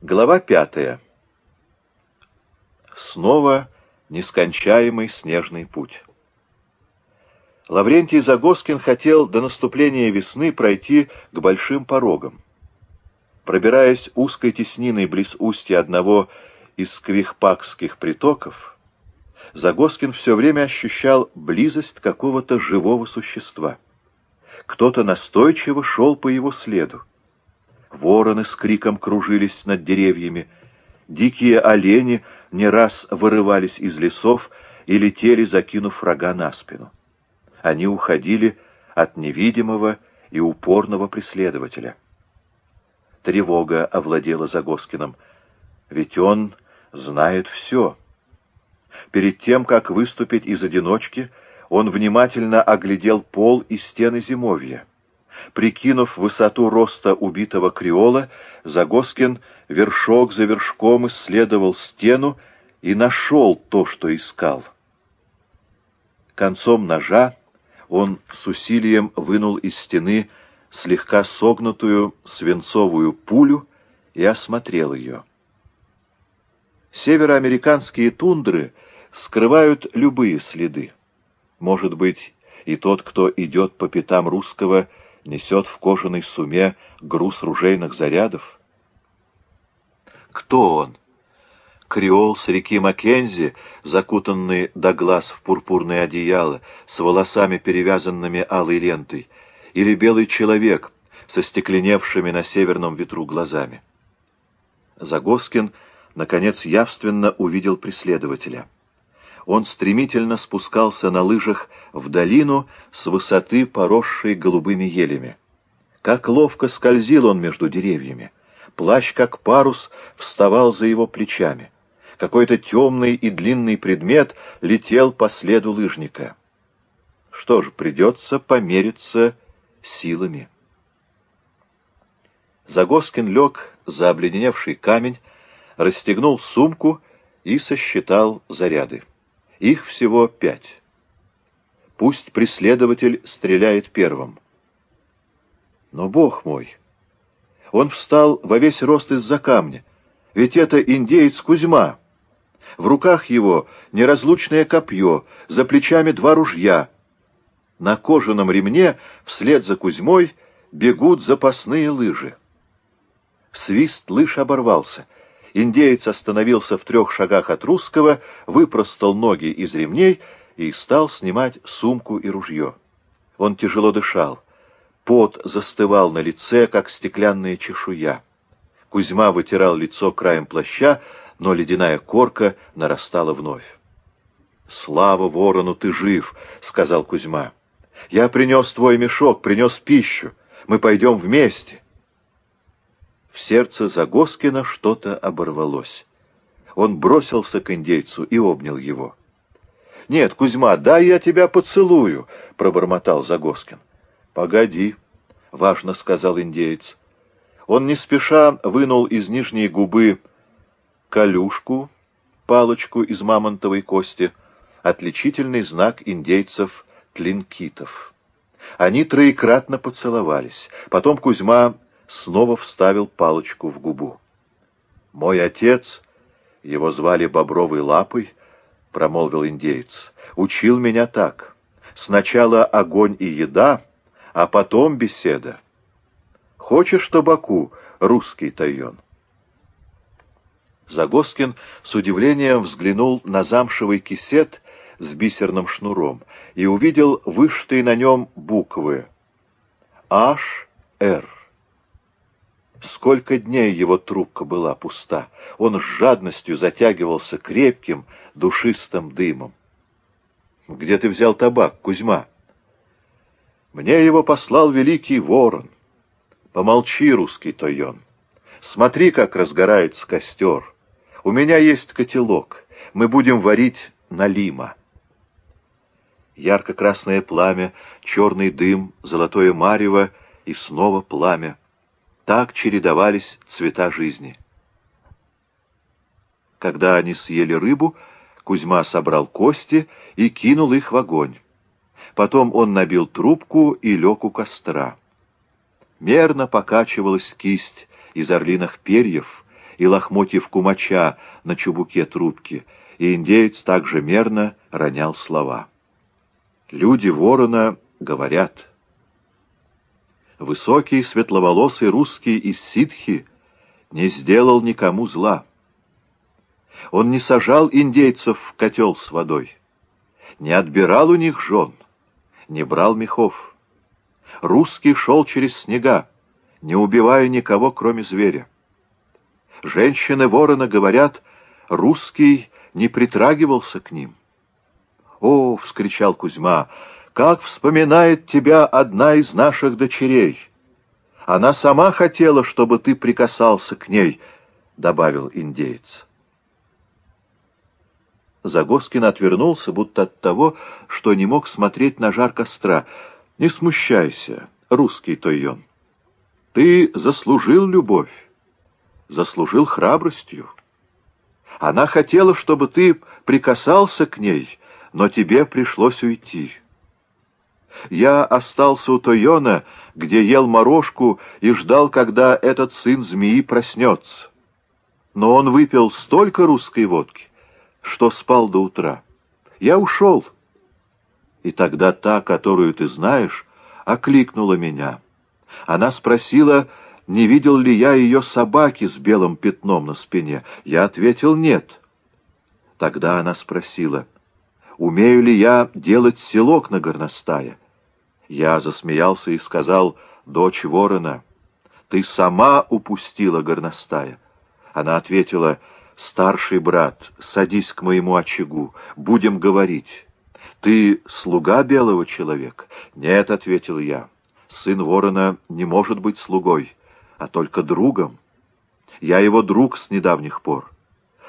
Глава пятая. Снова нескончаемый снежный путь. Лаврентий Загоскин хотел до наступления весны пройти к большим порогам. Пробираясь узкой тесниной близ устья одного из сквихпакских притоков, Загоскин все время ощущал близость какого-то живого существа. Кто-то настойчиво шел по его следу. Вороны с криком кружились над деревьями. Дикие олени не раз вырывались из лесов и летели, закинув врага на спину. Они уходили от невидимого и упорного преследователя. Тревога овладела Загоскиным, ведь он знает все. Перед тем, как выступить из одиночки, он внимательно оглядел пол и стены зимовья. Прикинув высоту роста убитого креола, Загоскин вершок за вершком исследовал стену и нашел то, что искал. Концом ножа он с усилием вынул из стены слегка согнутую свинцовую пулю и осмотрел ее. Североамериканские тундры скрывают любые следы. Может быть, и тот, кто идет по пятам русского, несет в кожаной суме груз ружейных зарядов? Кто он? Креол с реки Маккензи, закутанный до глаз в пурпурное одеяло, с волосами, перевязанными алой лентой, или белый человек со стекленевшими на северном ветру глазами? Загоскин, наконец, явственно увидел преследователя — он стремительно спускался на лыжах в долину с высоты, поросшей голубыми елями. Как ловко скользил он между деревьями. Плащ, как парус, вставал за его плечами. Какой-то темный и длинный предмет летел по следу лыжника. Что ж, придется помериться силами. Загоскин лег за обледеневший камень, расстегнул сумку и сосчитал заряды. Их всего пять. Пусть преследователь стреляет первым. Но, Бог мой, он встал во весь рост из-за камня, ведь это индеец Кузьма. В руках его неразлучное копье, за плечами два ружья. На кожаном ремне вслед за Кузьмой бегут запасные лыжи. Свист лыж оборвался — Индеец остановился в трех шагах от русского, выпростал ноги из ремней и стал снимать сумку и ружье. Он тяжело дышал. Пот застывал на лице, как стеклянная чешуя. Кузьма вытирал лицо краем плаща, но ледяная корка нарастала вновь. «Слава ворону, ты жив!» — сказал Кузьма. «Я принес твой мешок, принес пищу. Мы пойдем вместе». В сердце Загоскина что-то оборвалось. Он бросился к индейцу и обнял его. «Нет, Кузьма, дай я тебя поцелую!» — пробормотал Загоскин. «Погоди», — важно сказал индеец. Он не спеша вынул из нижней губы колюшку, палочку из мамонтовой кости, отличительный знак индейцев тлинкитов. Они троекратно поцеловались. Потом Кузьма снова вставил палочку в губу. «Мой отец, его звали Бобровой Лапой, — промолвил индеец, — учил меня так. Сначала огонь и еда, а потом беседа. Хочешь табаку, русский тайон?» Загоскин с удивлением взглянул на замшевый кисет с бисерным шнуром и увидел вышитые на нем буквы «H-R». Сколько дней его трубка была пуста. Он с жадностью затягивался крепким, душистым дымом. «Где ты взял табак, Кузьма?» «Мне его послал великий ворон. Помолчи, русский Тойон. Смотри, как разгорается костер. У меня есть котелок. Мы будем варить налима». Ярко-красное пламя, черный дым, золотое марево и снова пламя. Так чередовались цвета жизни. Когда они съели рыбу, Кузьма собрал кости и кинул их в огонь. Потом он набил трубку и лег у костра. Мерно покачивалась кисть из орлиных перьев, и лохмотьев кумача на чубуке трубки, и индеец также мерно ронял слова. Люди ворона говорят. Высокий, светловолосый русский из ситхи не сделал никому зла. Он не сажал индейцев в котел с водой, не отбирал у них жен, не брал мехов. Русский шел через снега, не убивая никого, кроме зверя. Женщины ворона говорят, русский не притрагивался к ним. «О!» — вскричал Кузьма, — «как вспоминает тебя одна из наших дочерей!» Она сама хотела, чтобы ты прикасался к ней, — добавил индеец. Загоскин отвернулся, будто от того, что не мог смотреть на жар костра. «Не смущайся, русский Тойон. Ты заслужил любовь, заслужил храбростью. Она хотела, чтобы ты прикасался к ней, но тебе пришлось уйти. Я остался у Тойона, где ел морожку и ждал, когда этот сын змеи проснется. Но он выпил столько русской водки, что спал до утра. Я ушел. И тогда та, которую ты знаешь, окликнула меня. Она спросила, не видел ли я ее собаки с белым пятном на спине. Я ответил «нет». Тогда она спросила, умею ли я делать селок на горностая. Я засмеялся и сказал, «Дочь ворона, ты сама упустила горностая». Она ответила, «Старший брат, садись к моему очагу, будем говорить». «Ты слуга белого человека?» «Нет», — ответил я, — «сын ворона не может быть слугой, а только другом. Я его друг с недавних пор».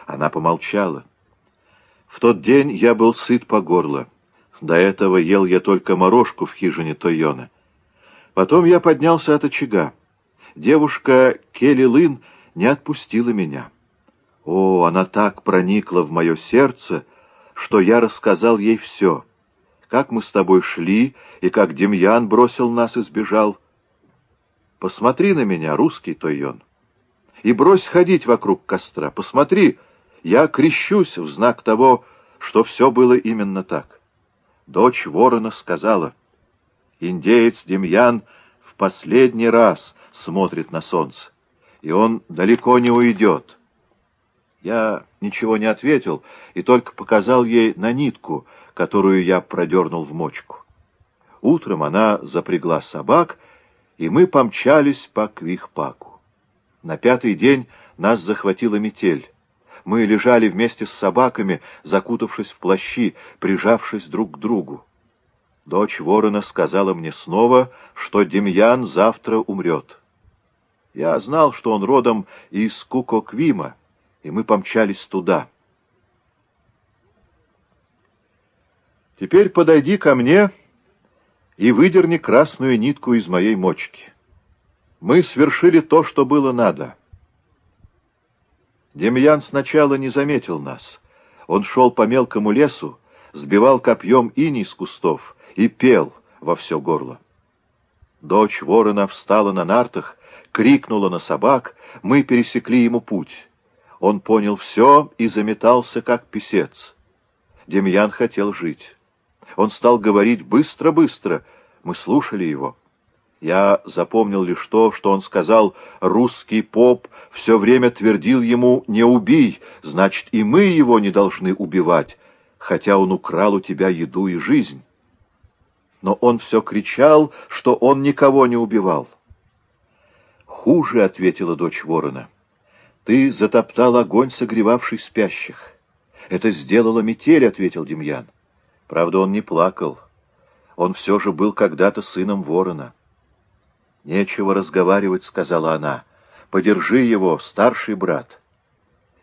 Она помолчала. В тот день я был сыт по горло. До этого ел я только морожку в хижине Тойона. Потом я поднялся от очага. Девушка Келли Лын не отпустила меня. О, она так проникла в мое сердце, что я рассказал ей все. Как мы с тобой шли, и как Демьян бросил нас и сбежал. Посмотри на меня, русский Тойон, и брось ходить вокруг костра. Посмотри, я крещусь в знак того, что все было именно так. Дочь ворона сказала, «Индеец Демьян в последний раз смотрит на солнце, и он далеко не уйдет». Я ничего не ответил и только показал ей на нитку, которую я продернул в мочку. Утром она запрягла собак, и мы помчались по Квихпаку. На пятый день нас захватила метель. Мы лежали вместе с собаками, закутавшись в плащи, прижавшись друг к другу. Дочь ворона сказала мне снова, что Демьян завтра умрет. Я знал, что он родом из Кукоквима, и мы помчались туда. Теперь подойди ко мне и выдерни красную нитку из моей мочки. Мы свершили то, что было надо. Демьян сначала не заметил нас. Он шел по мелкому лесу, сбивал копьем иней с кустов и пел во все горло. Дочь ворона встала на нартах, крикнула на собак, мы пересекли ему путь. Он понял все и заметался, как писец. Демьян хотел жить. Он стал говорить быстро-быстро, мы слушали его. Я запомнил лишь то, что он сказал, русский поп все время твердил ему «не убий», значит, и мы его не должны убивать, хотя он украл у тебя еду и жизнь. Но он все кричал, что он никого не убивал. «Хуже», — ответила дочь ворона, — «ты затоптал огонь, согревавший спящих». «Это сделала метель», — ответил Демьян. Правда, он не плакал. Он все же был когда-то сыном ворона. «Нечего разговаривать», — сказала она. «Подержи его, старший брат».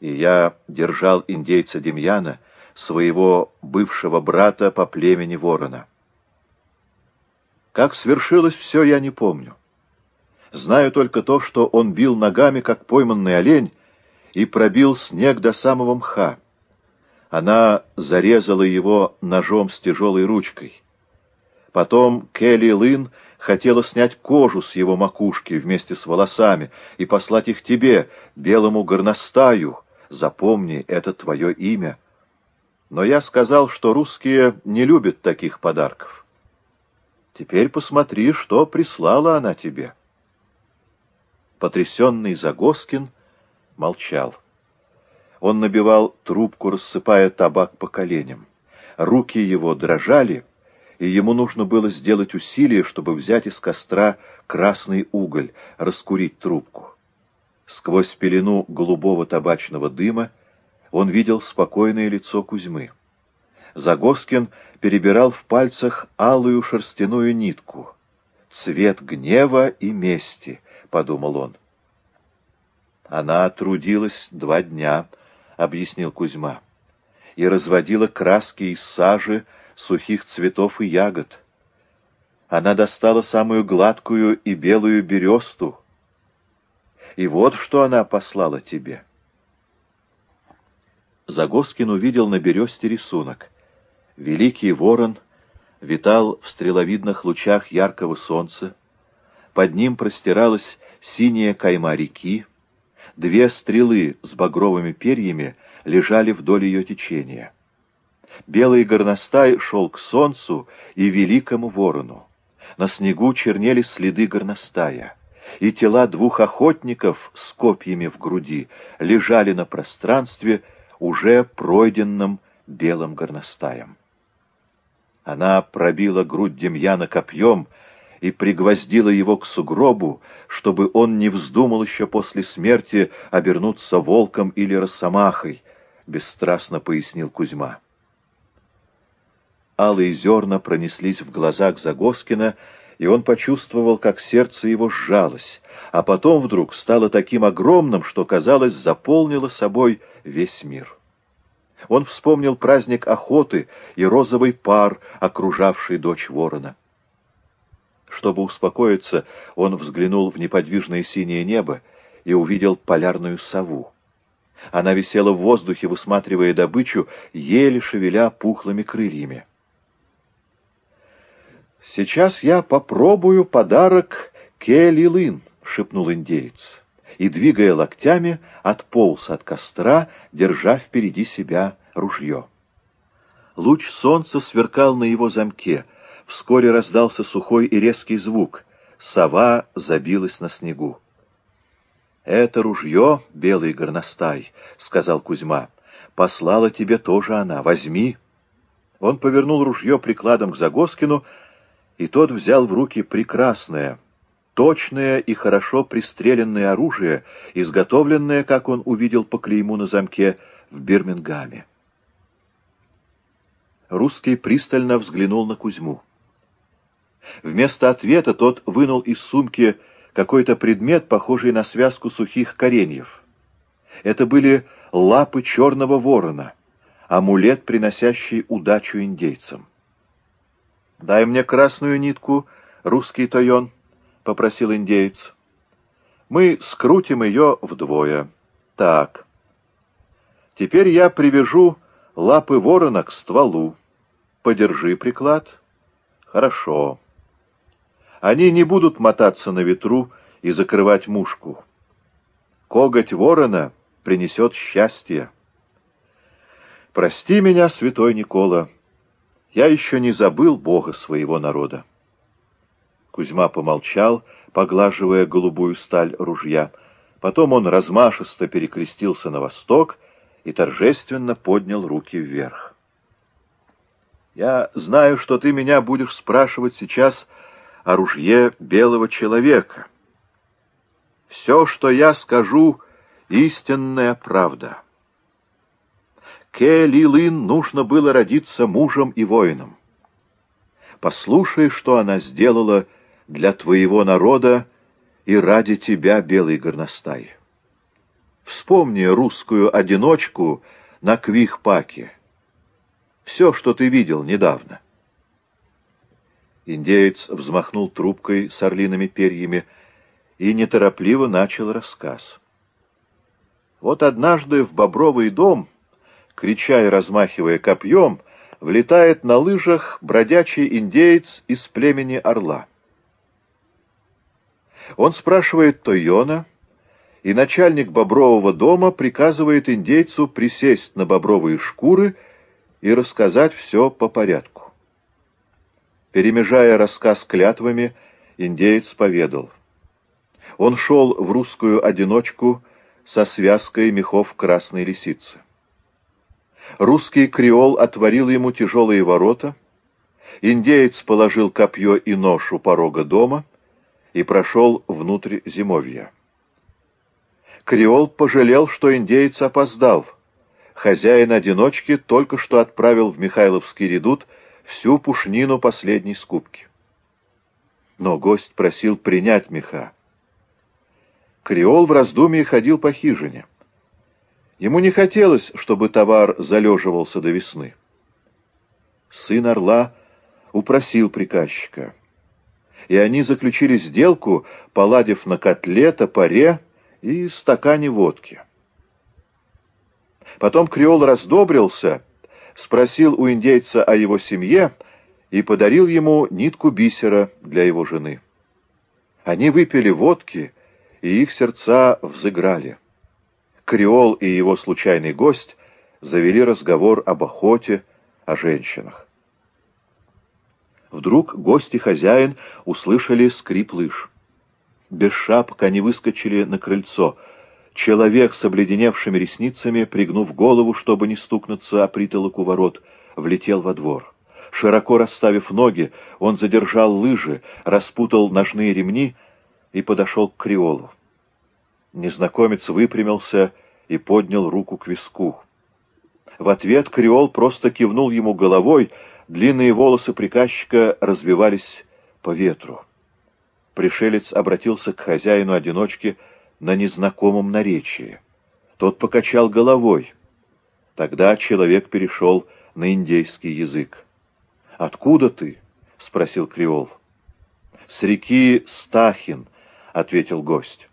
И я держал индейца Демьяна, своего бывшего брата по племени Ворона. Как свершилось все, я не помню. Знаю только то, что он бил ногами, как пойманный олень, и пробил снег до самого мха. Она зарезала его ножом с тяжелой ручкой. Потом Келли Лын хотела снять кожу с его макушки вместе с волосами и послать их тебе, белому горностаю. Запомни, это твое имя. Но я сказал, что русские не любят таких подарков. Теперь посмотри, что прислала она тебе. Потрясенный Загоскин молчал. Он набивал трубку, рассыпая табак по коленям. Руки его дрожали, и ему нужно было сделать усилие, чтобы взять из костра красный уголь, раскурить трубку. Сквозь пелену голубого табачного дыма он видел спокойное лицо Кузьмы. Загоскин перебирал в пальцах алую шерстяную нитку. «Цвет гнева и мести», — подумал он. «Она трудилась два дня», — объяснил Кузьма, — «и разводила краски из сажи, сухих цветов и ягод. Она достала самую гладкую и белую бересту, и вот что она послала тебе». Загоскин увидел на бересте рисунок. Великий ворон витал в стреловидных лучах яркого солнца. Под ним простиралась синяя кайма реки. Две стрелы с багровыми перьями лежали вдоль ее течения. Белый горностай шел к солнцу и великому ворону. На снегу чернели следы горностая, и тела двух охотников с копьями в груди лежали на пространстве, уже пройденным белым горностаем. Она пробила грудь Демьяна копьем и пригвоздила его к сугробу, чтобы он не вздумал еще после смерти обернуться волком или росомахой, — бесстрастно пояснил Кузьма. Алые зерна пронеслись в глазах Загоскина, и он почувствовал, как сердце его сжалось, а потом вдруг стало таким огромным, что, казалось, заполнило собой весь мир. Он вспомнил праздник охоты и розовый пар, окружавший дочь ворона. Чтобы успокоиться, он взглянул в неподвижное синее небо и увидел полярную сову. Она висела в воздухе, высматривая добычу, еле шевеля пухлыми крыльями. «Сейчас я попробую подарок Келилын», — шепнул индеец и, двигая локтями, отполз от костра, держа впереди себя ружье. Луч солнца сверкал на его замке. Вскоре раздался сухой и резкий звук. Сова забилась на снегу. «Это ружье, белый горностай», — сказал Кузьма. «Послала тебе тоже она. Возьми». Он повернул ружье прикладом к Загоскину, и тот взял в руки прекрасное — точное и хорошо пристреленное оружие, изготовленное, как он увидел по клейму на замке, в Бирмингаме. Русский пристально взглянул на Кузьму. Вместо ответа тот вынул из сумки какой-то предмет, похожий на связку сухих кореньев. Это были лапы черного ворона, амулет, приносящий удачу индейцам. «Дай мне красную нитку, русский Тойон», — попросил индеец. «Мы скрутим ее вдвое. Так. Теперь я привяжу лапы ворона к стволу. Подержи приклад. Хорошо. Они не будут мотаться на ветру и закрывать мушку. Коготь ворона принесет счастье. Прости меня, святой Никола, я еще не забыл Бога своего народа. Кузьма помолчал, поглаживая голубую сталь ружья. Потом он размашисто перекрестился на восток и торжественно поднял руки вверх. «Я знаю, что ты меня будешь спрашивать сейчас о ружье белого человека. Все, что я скажу, — истинная правда. Ке Лилын нужно было родиться мужем и воином. Послушай, что она сделала — для твоего народа и ради тебя, белый горностай. Вспомни русскую одиночку на Квихпаке. Все, что ты видел недавно. Индеец взмахнул трубкой с орлиными перьями и неторопливо начал рассказ. Вот однажды в Бобровый дом, крича и размахивая копьем, влетает на лыжах бродячий индеец из племени Орла. Он спрашивает Тойона, и начальник бобрового дома приказывает индейцу присесть на бобровые шкуры и рассказать все по порядку. Перемежая рассказ клятвами, индеец поведал. Он шел в русскую одиночку со связкой мехов красной лисицы. Русский креол отворил ему тяжелые ворота, индеец положил копье и нож у порога дома и прошел внутрь зимовья. Креол пожалел, что индеец опоздал. Хозяин одиночки только что отправил в Михайловский редут всю пушнину последней скупки. Но гость просил принять меха. Креол в раздумье ходил по хижине. Ему не хотелось, чтобы товар залеживался до весны. Сын орла упросил приказчика, и они заключили сделку, поладив на котле, топоре и стакане водки. Потом Креол раздобрился, спросил у индейца о его семье и подарил ему нитку бисера для его жены. Они выпили водки, и их сердца взыграли. Креол и его случайный гость завели разговор об охоте, о женщинах. Вдруг гость и хозяин услышали скрип лыж. Без шапок они выскочили на крыльцо. Человек с обледеневшими ресницами, пригнув голову, чтобы не стукнуться о притолоку ворот, влетел во двор. Широко расставив ноги, он задержал лыжи, распутал ножные ремни и подошел к Креолу. Незнакомец выпрямился и поднял руку к виску. В ответ Креол просто кивнул ему головой, длинные волосы приказчика развивались по ветру пришелец обратился к хозяину-одиночке на незнакомом наречии. Тот покачал головой. Тогда человек перешел на индейский язык. «Откуда ты?» — спросил Креол. «С реки Стахин», — ответил гость.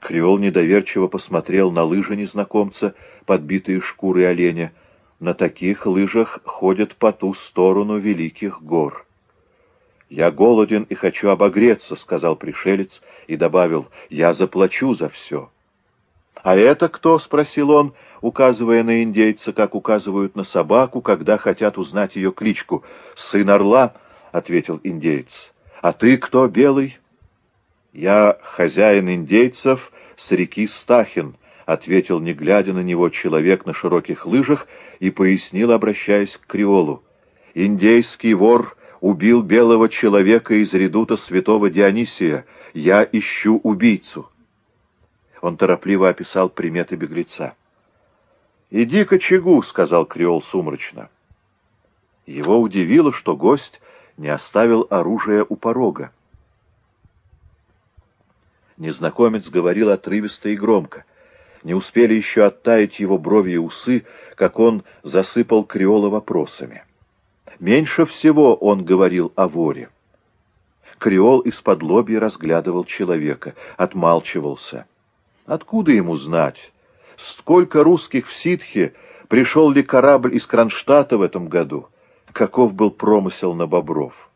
Креол недоверчиво посмотрел на лыжи незнакомца, подбитые шкурой оленя. На таких лыжах ходят по ту сторону великих гор. «Я голоден и хочу обогреться», — сказал пришелец и добавил, «я заплачу за все». «А это кто?» — спросил он, указывая на индейца, как указывают на собаку, когда хотят узнать ее кличку. «Сын орла», — ответил индейец. «А ты кто, белый?» «Я хозяин индейцев с реки Стахин», — ответил, не глядя на него, человек на широких лыжах и пояснил, обращаясь к Криолу. «Индейский вор убил белого человека из редута святого Дионисия. Я ищу убийцу». Он торопливо описал приметы беглеца. «Иди к очагу», — сказал Креол сумрачно. Его удивило, что гость не оставил оружия у порога. Незнакомец говорил отрывисто и громко. Не успели еще оттаять его брови и усы, как он засыпал Креола вопросами. Меньше всего он говорил о воре. Креол из-под лобья разглядывал человека, отмалчивался. Откуда ему знать, сколько русских в ситхе, пришел ли корабль из Кронштадта в этом году, каков был промысел на бобров?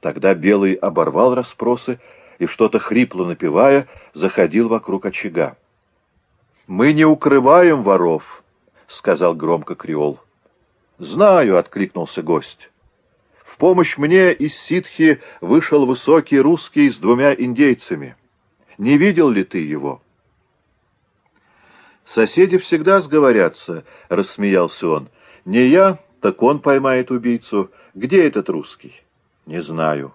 Тогда Белый оборвал расспросы и, что-то хрипло напевая, заходил вокруг очага. «Мы не укрываем воров», — сказал громко Креол. «Знаю», — откликнулся гость. «В помощь мне из ситхи вышел высокий русский с двумя индейцами. Не видел ли ты его?» «Соседи всегда сговорятся», — рассмеялся он. «Не я, так он поймает убийцу. Где этот русский?» «Не знаю».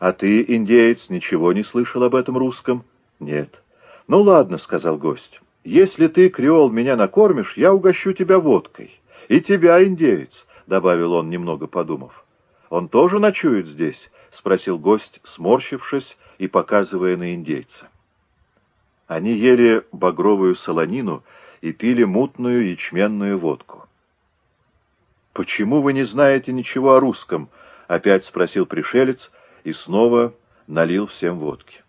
«А ты, индеец, ничего не слышал об этом русском?» «Нет». «Ну ладно», — сказал гость. «Если ты, креол, меня накормишь, я угощу тебя водкой». «И тебя, индеец», — добавил он, немного подумав. «Он тоже ночует здесь?» — спросил гость, сморщившись и показывая на индейца. Они ели багровую солонину и пили мутную ячменную водку. «Почему вы не знаете ничего о русском?» — опять спросил пришелец и снова налил всем водки.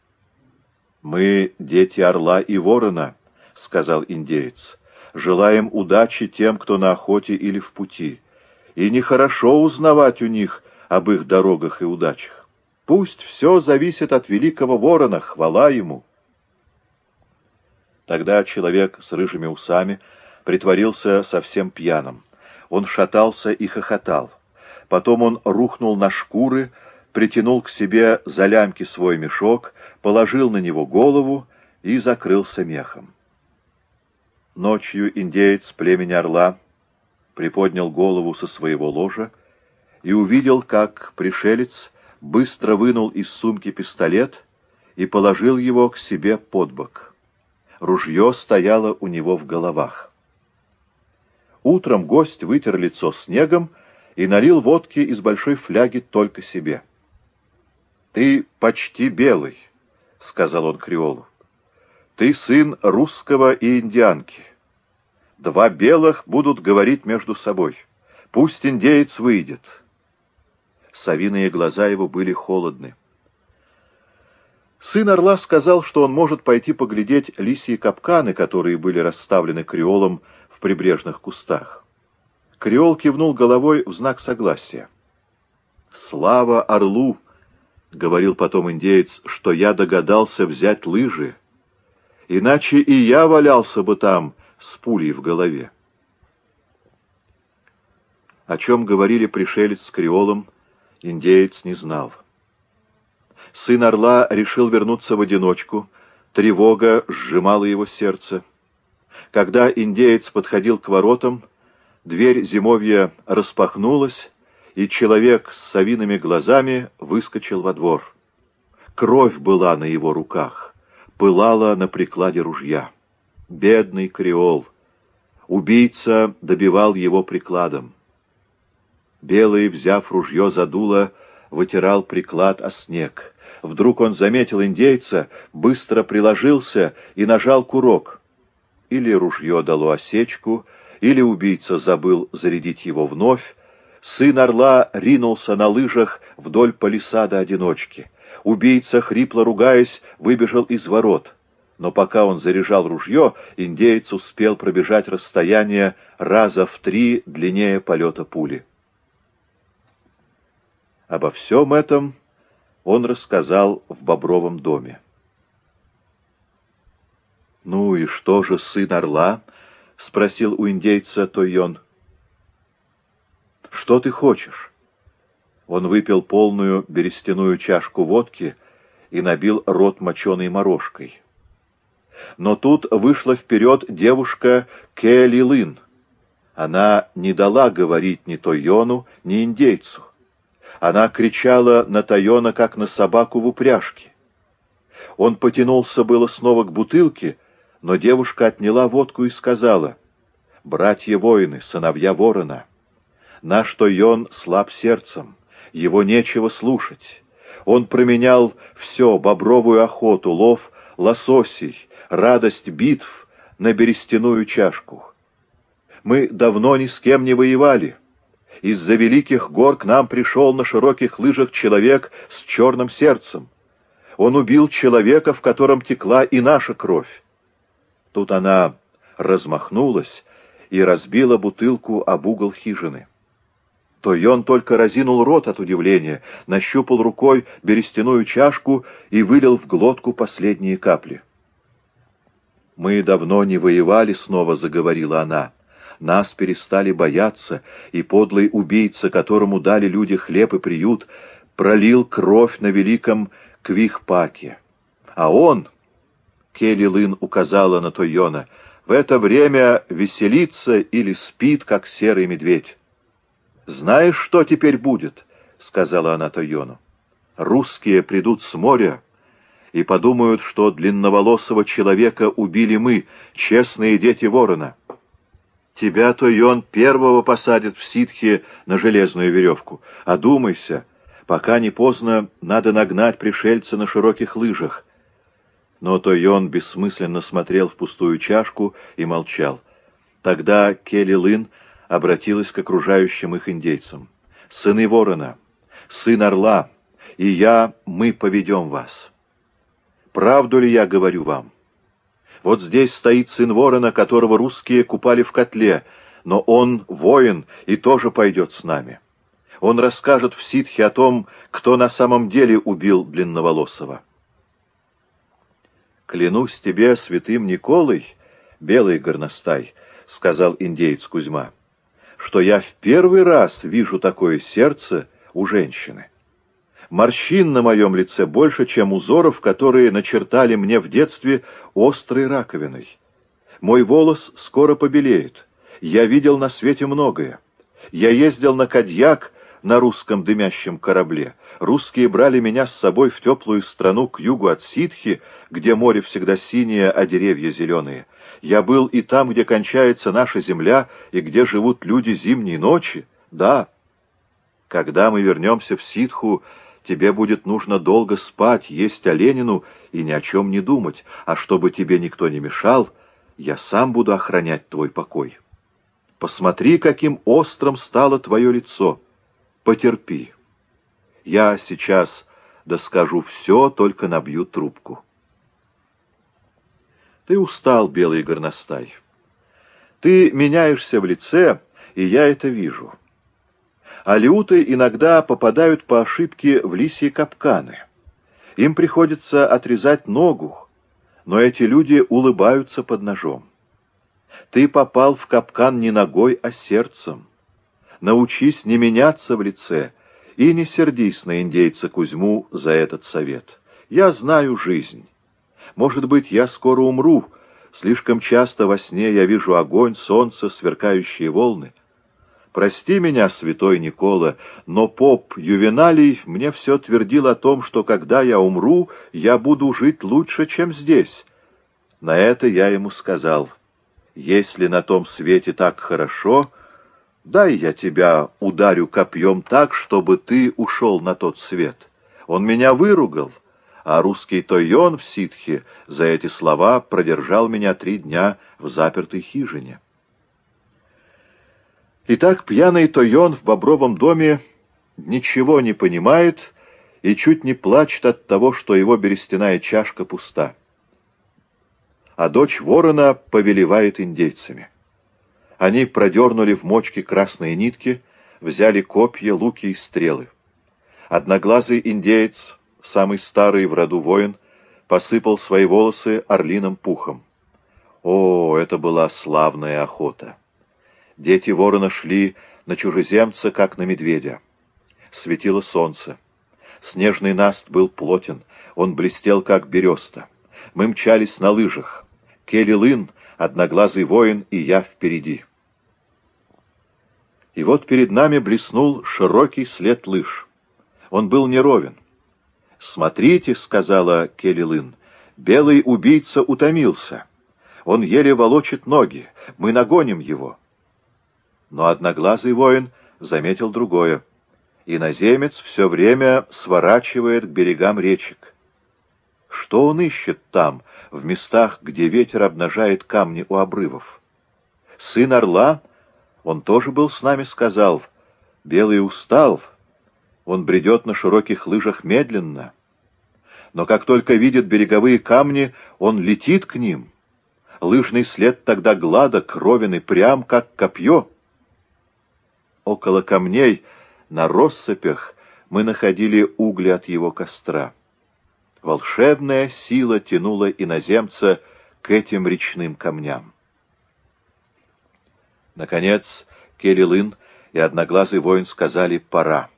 «Мы дети орла и ворона», — сказал индеец желаем удачи тем, кто на охоте или в пути. И нехорошо узнавать у них об их дорогах и удачах. Пусть все зависит от великого ворона, хвала ему. Тогда человек с рыжими усами притворился совсем пьяным. Он шатался и хохотал. Потом он рухнул на шкуры, притянул к себе за лямки свой мешок, положил на него голову и закрылся мехом. Ночью индеец племени Орла приподнял голову со своего ложа и увидел, как пришелец быстро вынул из сумки пистолет и положил его к себе под бок. Ружье стояло у него в головах. Утром гость вытер лицо снегом и налил водки из большой фляги только себе. «Ты почти белый», — сказал он Криолу. «Ты сын русского и индианки. Два белых будут говорить между собой. Пусть индеец выйдет». Савиные глаза его были холодны. Сын орла сказал, что он может пойти поглядеть лисьи капканы, которые были расставлены креолом в прибрежных кустах. Креол кивнул головой в знак согласия. «Слава орлу!» — говорил потом индеец, — что я догадался взять лыжи, иначе и я валялся бы там с пулей в голове. О чем говорили пришелец с креолом, индеец не знал. Сын орла решил вернуться в одиночку, тревога сжимала его сердце. Когда индеец подходил к воротам, дверь зимовья распахнулась, и человек с совиными глазами выскочил во двор. Кровь была на его руках, пылала на прикладе ружья. Бедный креол! Убийца добивал его прикладом. Белый, взяв ружье за дуло, вытирал приклад о снег. Вдруг он заметил индейца, быстро приложился и нажал курок. Или ружье дало осечку, или убийца забыл зарядить его вновь, Сын орла ринулся на лыжах вдоль палисада одиночки. Убийца, хрипло ругаясь, выбежал из ворот. Но пока он заряжал ружье, индеец успел пробежать расстояние раза в три длиннее полета пули. Обо всем этом он рассказал в Бобровом доме. «Ну и что же сын орла?» — спросил у индейца Тойон. Что ты хочешь?» Он выпил полную берестяную чашку водки и набил рот моченой морожкой. Но тут вышла вперед девушка Келли Лын. Она не дала говорить ни Тойону, ни индейцу. Она кричала на Тойона, как на собаку в упряжке. Он потянулся было снова к бутылке, но девушка отняла водку и сказала, «Братья-воины, сыновья ворона». Наш Тойон слаб сердцем, его нечего слушать. Он променял все, бобровую охоту, лов, лососей, радость битв на берестяную чашку. Мы давно ни с кем не воевали. Из-за великих гор к нам пришел на широких лыжах человек с черным сердцем. Он убил человека, в котором текла и наша кровь. Тут она размахнулась и разбила бутылку об угол хижины то он только разинул рот от удивления, нащупал рукой берестяную чашку и вылил в глотку последние капли. «Мы давно не воевали», — снова заговорила она. «Нас перестали бояться, и подлый убийца, которому дали люди хлеб и приют, пролил кровь на великом Квихпаке. А он, — Келли Лын указала на Тойона, — в это время веселится или спит, как серый медведь. «Знаешь, что теперь будет?» — сказала она Тойону. «Русские придут с моря и подумают, что длинноволосого человека убили мы, честные дети ворона. Тебя, Тойон, первого посадят в ситхе на железную веревку. Одумайся, пока не поздно, надо нагнать пришельца на широких лыжах». Но Тойон бессмысленно смотрел в пустую чашку и молчал. Тогда Келли Лын обратилась к окружающим их индейцам. «Сыны ворона, сын орла, и я, мы поведем вас. Правду ли я говорю вам? Вот здесь стоит сын ворона, которого русские купали в котле, но он воин и тоже пойдет с нами. Он расскажет в ситхе о том, кто на самом деле убил Длинноволосого. «Клянусь тебе, святым Николой, белый горностай», — сказал индеец Кузьма, — «что я в первый раз вижу такое сердце у женщины. Морщин на моем лице больше, чем узоров, которые начертали мне в детстве острой раковиной. Мой волос скоро побелеет. Я видел на свете многое. Я ездил на Кадьяк, на русском дымящем корабле. Русские брали меня с собой в теплую страну к югу от Ситхи, где море всегда синее, а деревья зеленые. Я был и там, где кончается наша земля, и где живут люди зимней ночи. Да. Когда мы вернемся в Ситху, тебе будет нужно долго спать, есть оленину и ни о чем не думать, а чтобы тебе никто не мешал, я сам буду охранять твой покой. Посмотри, каким острым стало твое лицо» потерпи. Я сейчас доскажу все, только набью трубку. Ты устал, белый горностай. Ты меняешься в лице, и я это вижу. Алиуты иногда попадают по ошибке в лисьи капканы. Им приходится отрезать ногу, но эти люди улыбаются под ножом. Ты попал в капкан не ногой, а сердцем научись не меняться в лице и не сердись на индейца Кузьму за этот совет. Я знаю жизнь. Может быть, я скоро умру. Слишком часто во сне я вижу огонь, солнце, сверкающие волны. Прости меня, святой Никола, но поп Ювеналий мне все твердил о том, что когда я умру, я буду жить лучше, чем здесь. На это я ему сказал, если на том свете так хорошо, Дай я тебя ударю копьем так, чтобы ты ушел на тот свет. Он меня выругал, а русский Тойон в ситхе за эти слова продержал меня три дня в запертой хижине. Итак, пьяный Тойон в Бобровом доме ничего не понимает и чуть не плачет от того, что его берестяная чашка пуста. А дочь ворона повелевает индейцами. Они продернули в мочке красные нитки, взяли копья, луки и стрелы. Одноглазый индеец, самый старый в роду воин, посыпал свои волосы орлиным пухом. О, это была славная охота! Дети ворона шли на чужеземца, как на медведя. Светило солнце. Снежный наст был плотен, он блестел, как береста. Мы мчались на лыжах. Келли Лын, одноглазый воин, и я впереди. И вот перед нами блеснул широкий след лыж. Он был неровен. «Смотрите», — сказала Келли — «белый убийца утомился. Он еле волочит ноги. Мы нагоним его». Но одноглазый воин заметил другое. Иноземец все время сворачивает к берегам речек. Что он ищет там, в местах, где ветер обнажает камни у обрывов? Сын орла — он тоже был с нами, сказал. Белый устал. Он бредет на широких лыжах медленно. Но как только видит береговые камни, он летит к ним. Лыжный след тогда гладок, ровен и прям, как копье. Около камней, на россыпях, мы находили угли от его костра. Волшебная сила тянула иноземца к этим речным камням. Наконец, Келли и одноглазый воин сказали «пора».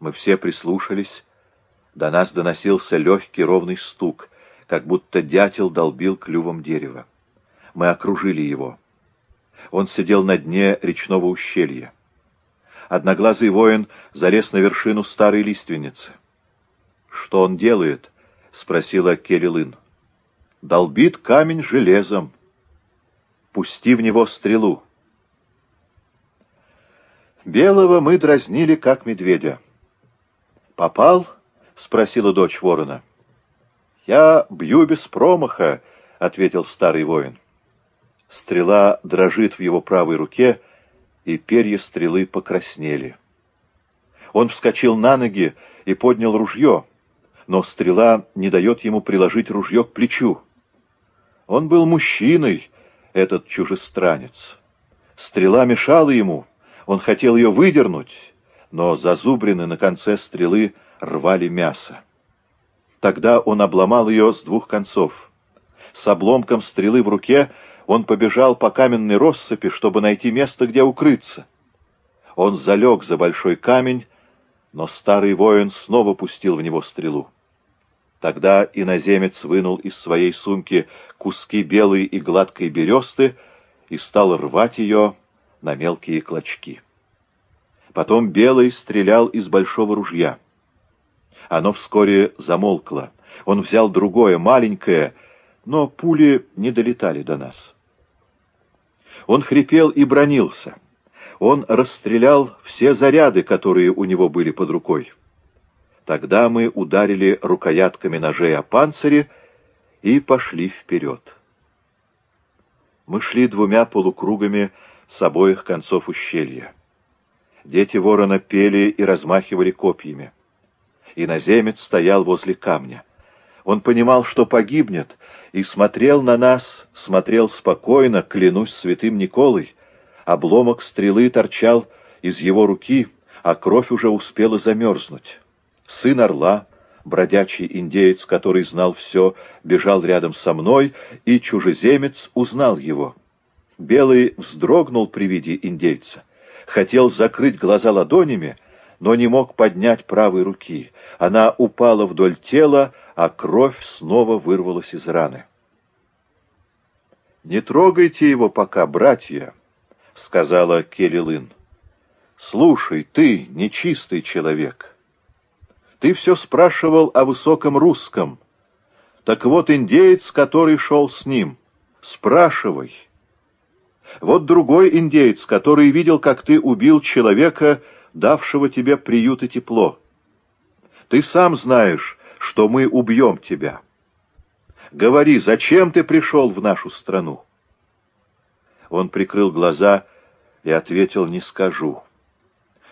Мы все прислушались. До нас доносился легкий ровный стук, как будто дятел долбил клювом дерева. Мы окружили его. Он сидел на дне речного ущелья. Одноглазый воин залез на вершину старой лиственницы. «Что он делает?» — спросила Келли «Долбит камень железом» пусти в него стрелу. Белого мы дразнили, как медведя. «Попал?» — спросила дочь ворона. «Я бью без промаха», — ответил старый воин. Стрела дрожит в его правой руке, и перья стрелы покраснели. Он вскочил на ноги и поднял ружье, но стрела не дает ему приложить ружье к плечу. Он был мужчиной, этот чужестранец. Стрела мешала ему, он хотел ее выдернуть, но зазубрины на конце стрелы рвали мясо. Тогда он обломал ее с двух концов. С обломком стрелы в руке он побежал по каменной россыпи, чтобы найти место, где укрыться. Он залег за большой камень, но старый воин снова пустил в него стрелу. Тогда иноземец вынул из своей сумки куски белой и гладкой бересты и стал рвать ее на мелкие клочки. Потом белый стрелял из большого ружья. Оно вскоре замолкло. Он взял другое, маленькое, но пули не долетали до нас. Он хрипел и бронился. Он расстрелял все заряды, которые у него были под рукой. Тогда мы ударили рукоятками ножей о панцире и пошли вперед. Мы шли двумя полукругами с обоих концов ущелья. Дети ворона пели и размахивали копьями. Иноземец стоял возле камня. Он понимал, что погибнет, и смотрел на нас, смотрел спокойно, клянусь святым Николой. Обломок стрелы торчал из его руки, а кровь уже успела замерзнуть. Сын орла, бродячий индеец, который знал все, бежал рядом со мной, и чужеземец узнал его. Белый вздрогнул при виде индейца. Хотел закрыть глаза ладонями, но не мог поднять правой руки. Она упала вдоль тела, а кровь снова вырвалась из раны. «Не трогайте его пока, братья», — сказала Келли «Слушай, ты нечистый человек». Ты все спрашивал о высоком русском. Так вот индеец, который шел с ним. Спрашивай. Вот другой индеец, который видел, как ты убил человека, давшего тебе приют и тепло. Ты сам знаешь, что мы убьем тебя. Говори, зачем ты пришел в нашу страну? Он прикрыл глаза и ответил, не скажу.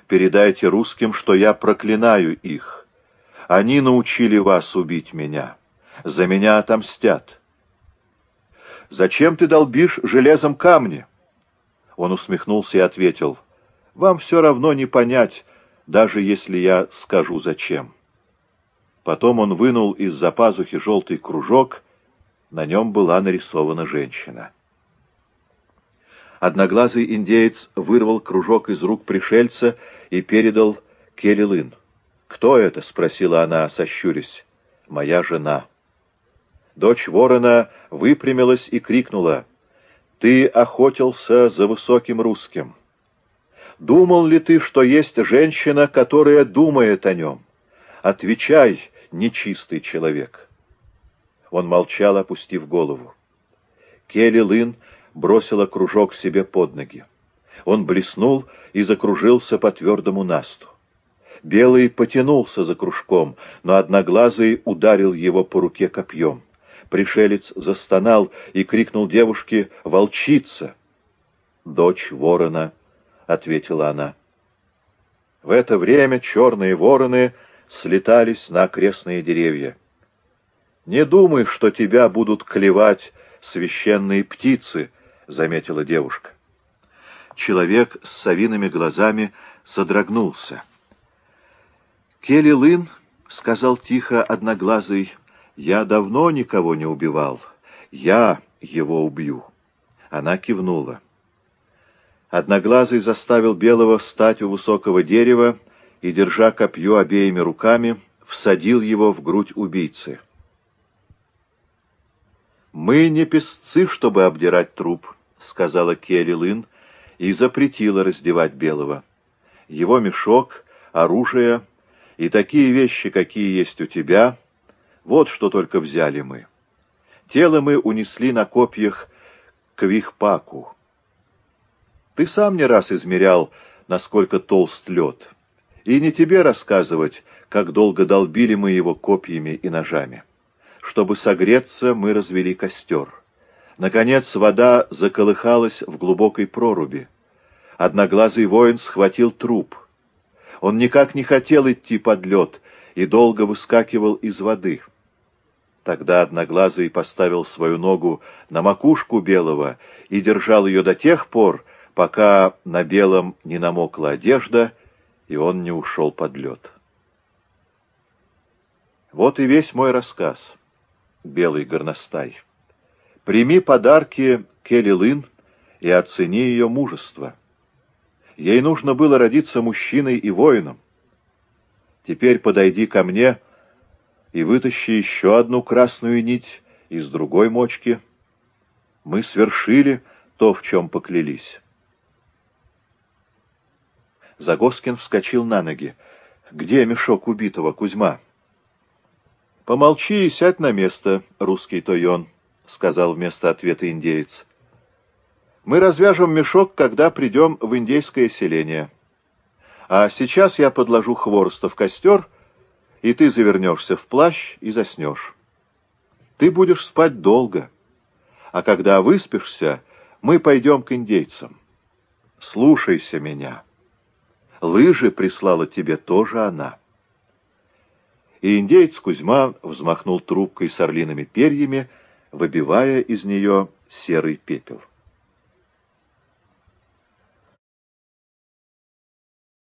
Передайте русским, что я проклинаю их. Они научили вас убить меня. За меня отомстят. Зачем ты долбишь железом камни? Он усмехнулся и ответил, вам все равно не понять, даже если я скажу зачем. Потом он вынул из-за пазухи желтый кружок, на нем была нарисована женщина. Одноглазый индеец вырвал кружок из рук пришельца и передал Келли «Кто это?» — спросила она, сощурясь. «Моя жена». Дочь ворона выпрямилась и крикнула. «Ты охотился за высоким русским. Думал ли ты, что есть женщина, которая думает о нем? Отвечай, нечистый человек». Он молчал, опустив голову. Келли Лын бросила кружок себе под ноги. Он блеснул и закружился по твердому насту. Белый потянулся за кружком, но одноглазый ударил его по руке копьем. Пришелец застонал и крикнул девушке «Волчица!» «Дочь ворона», — ответила она. В это время черные вороны слетались на окрестные деревья. «Не думай, что тебя будут клевать священные птицы», — заметила девушка. Человек с совиными глазами содрогнулся. Келли Лын сказал тихо одноглазый, «Я давно никого не убивал. Я его убью». Она кивнула. Одноглазый заставил Белого встать у высокого дерева и, держа копье обеими руками, всадил его в грудь убийцы. «Мы не песцы, чтобы обдирать труп», — сказала Келли Лын и запретила раздевать Белого. Его мешок, оружие — и такие вещи, какие есть у тебя, вот что только взяли мы. Тело мы унесли на копьях к Вихпаку. Ты сам не раз измерял, насколько толст лед. И не тебе рассказывать, как долго долбили мы его копьями и ножами. Чтобы согреться, мы развели костер. Наконец вода заколыхалась в глубокой проруби. Одноглазый воин схватил труп — он никак не хотел идти под лед и долго выскакивал из воды. Тогда Одноглазый поставил свою ногу на макушку Белого и держал ее до тех пор, пока на Белом не намокла одежда и он не ушел под лед. Вот и весь мой рассказ, белый горностай. Прими подарки Келли Лын и оцени ее мужество. Ей нужно было родиться мужчиной и воином. Теперь подойди ко мне и вытащи еще одну красную нить из другой мочки. Мы свершили то, в чем поклялись. Загоскин вскочил на ноги. «Где мешок убитого, Кузьма?» «Помолчи и сядь на место, русский Тойон», — сказал вместо ответа индеец. «Мы развяжем мешок, когда придем в индейское селение. А сейчас я подложу хвороста в костер, и ты завернешься в плащ и заснешь. Ты будешь спать долго, а когда выспишься, мы пойдем к индейцам. Слушайся меня. Лыжи прислала тебе тоже она» и индеец Кузьма взмахнул трубкой с орлиными перьями, выбивая из нее серый пепел.